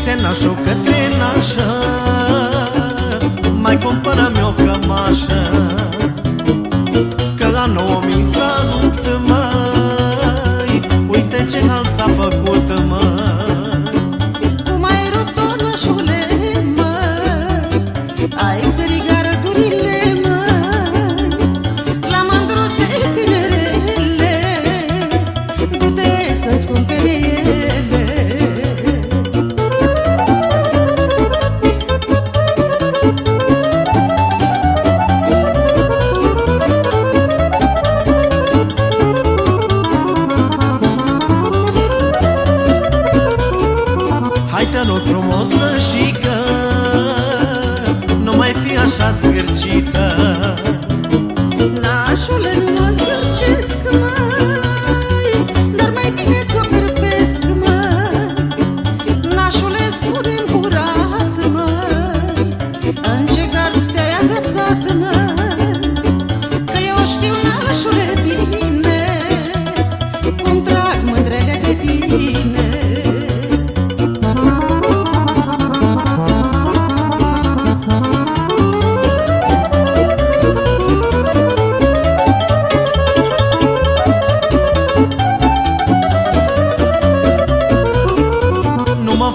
Zise nașul către nașă rog frumos, lășică Nu mai fi așa zgârcită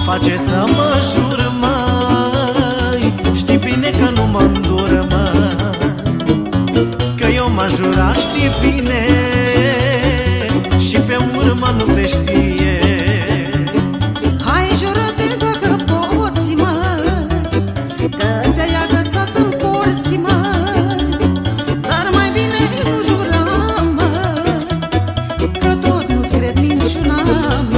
face să mă jur, mai Știi bine că nu mă îndur, mă Că eu m-aș jurat, știi bine. Și pe urmă nu se știe. Hai, jură-te dacă poți, măi. Că te-ai agățat în porți, măi. Dar mai bine nu jura, măi. Că tot nu-ți cred minciuna, măi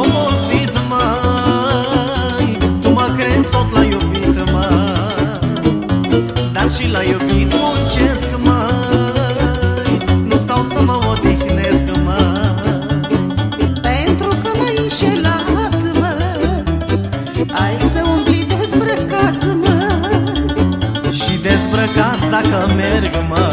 obosit, mai Tu mă crezi tot la iubit, mai Dar și la iubit muncesc, mai Nu stau să mă odihnesc, mai Pentru că m-ai înșelat, mă Ai să umbli dezbrăcat, mă Și dezbrăcat dacă merg, mă